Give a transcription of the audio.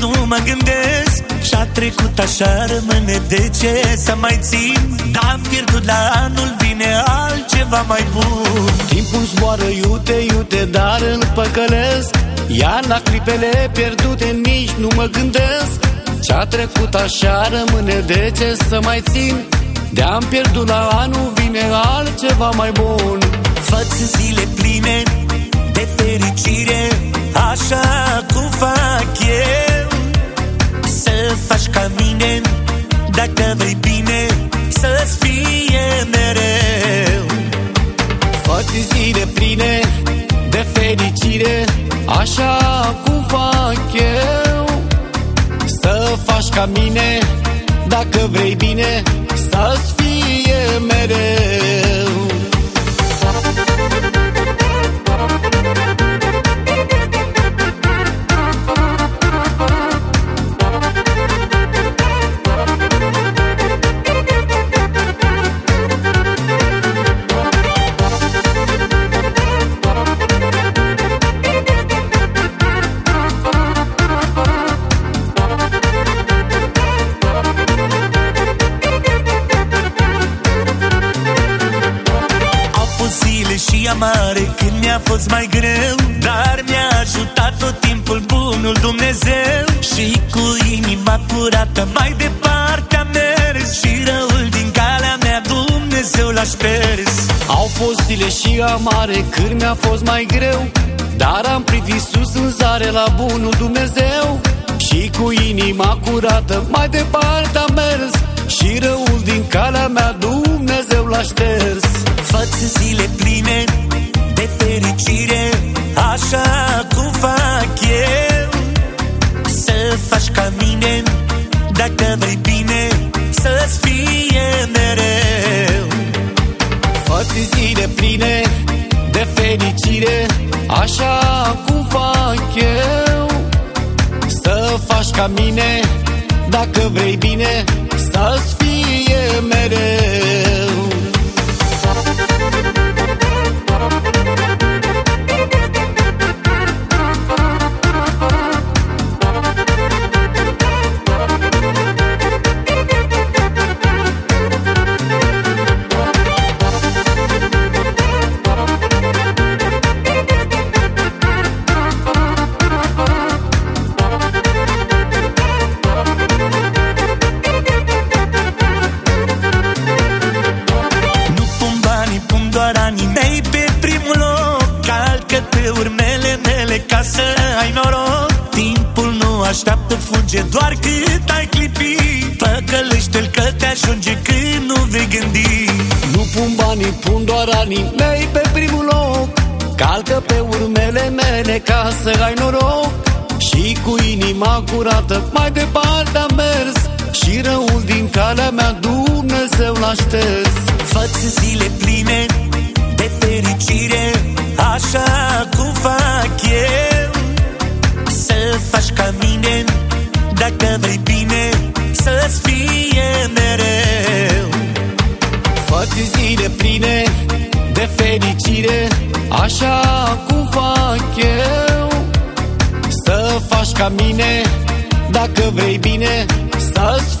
nu mă gândesc Și-a trecut așa rămâne de ce să mai țin? Dar am pierdut la anul vine altceva mai bun. Timpul zboară iute, iute, dar îl păcălesc. Iar la clipele pierdute nici nu mă gândesc. Ce-a trecut așa rămâne de ce să mai țin? De-am pierdut la anul vine altceva mai bun. Față zile pline Dacă vrei bine Să-ți fie mereu. Faci zile pline de fericire Așa cum fac eu. Să faci ca mine Dacă vrei bine Să-ți fie mereu și amare când mi-a fost mai greu Dar mi-a ajutat tot timpul bunul Dumnezeu. Și cu inima curată mai departe am mers Și răul din calea mea Dumnezeu l-aș șters Au fost zile și amare când mi-a fost mai greu Dar am privit sus în zare la bunul Dumnezeu. Și cu inima curată mai departe am mers Și răul din calea mea Dumnezeu l-a șters Față zile pline de fericire Așa cum fac eu. Să faci ca mine Dacă vrei bine Să-ți fie mereu. Față zile pline de fericire Așa cum fac eu. Să faci ca mine Dacă vrei bine احساس فيه ملل Să-ți fie mereu ca să ai noroc Timpul nu așteaptă, fuge doar cât ai clipi. Păcălește-l că te ajunge când nu vei gândi. Nu pun banii, pun doar anii mei pe primul loc. Calcă pe urmele mele ca să ai noroc. Și cu inima curată mai departe am mers. Și răul din calea mea Dumnezeu l-a șters Față zile pline Dacă vrei bine Să-ți fie mereu. Faci zile pline de fericire Așa cum fac eu. Să faci ca mine Dacă vrei bine Să-ți fie mereu